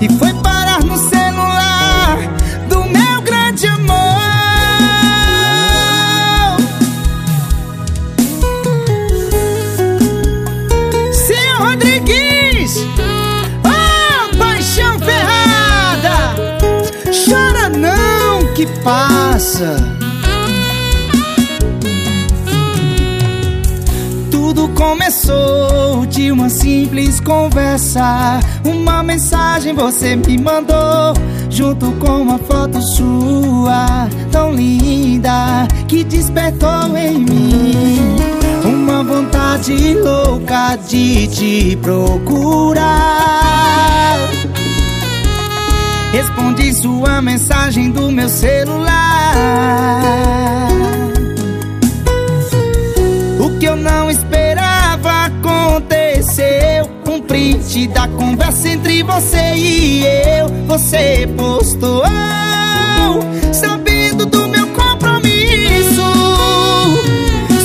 E foi parar no celular do meu grande amor. Seu Rodrigues Oh, paixão ferrada Chora não que passa. Tudo começou de uma simples conversa. Uma mensagem você me mandou, junto com uma foto sua, tão linda, que despertou em mim uma vontade louca de te procurar. Respondi sua mensagem do meu celular. O que eu não print da conversa entre você e eu. Você postou, sabendo do meu compromisso.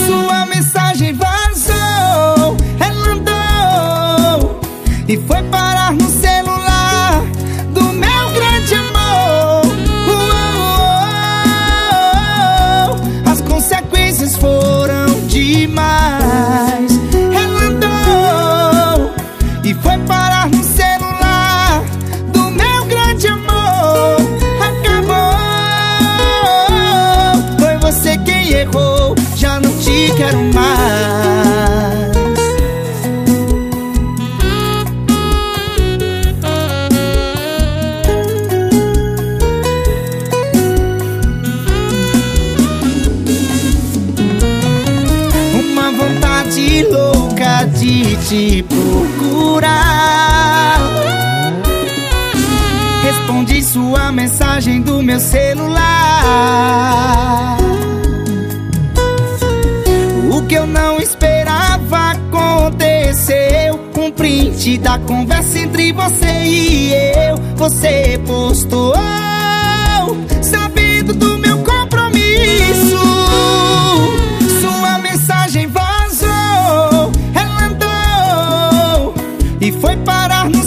Sua mensagem vazou, ela andou e foi parar no celular quero mais. Uma vontade louca de te procurar. Respondi sua mensagem do meu celular. Esperava aconteceu. Um print da conversa entre você e eu. Você postou, sabendo do meu compromisso. Sua mensagem vazou, ela andou e foi parar no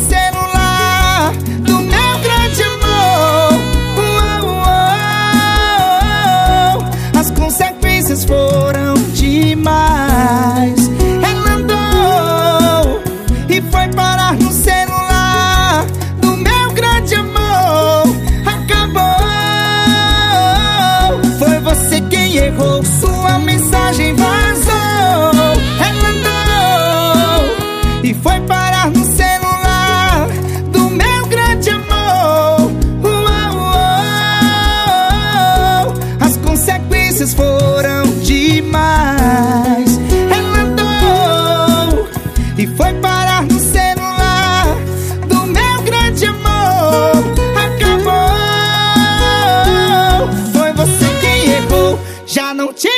foi parar no celular do meu grande amor. Uou, uou. As consequências foram demais. Ela andou e foi parar no celular do meu grande amor. Acabou. Foi você quem errou. Já não te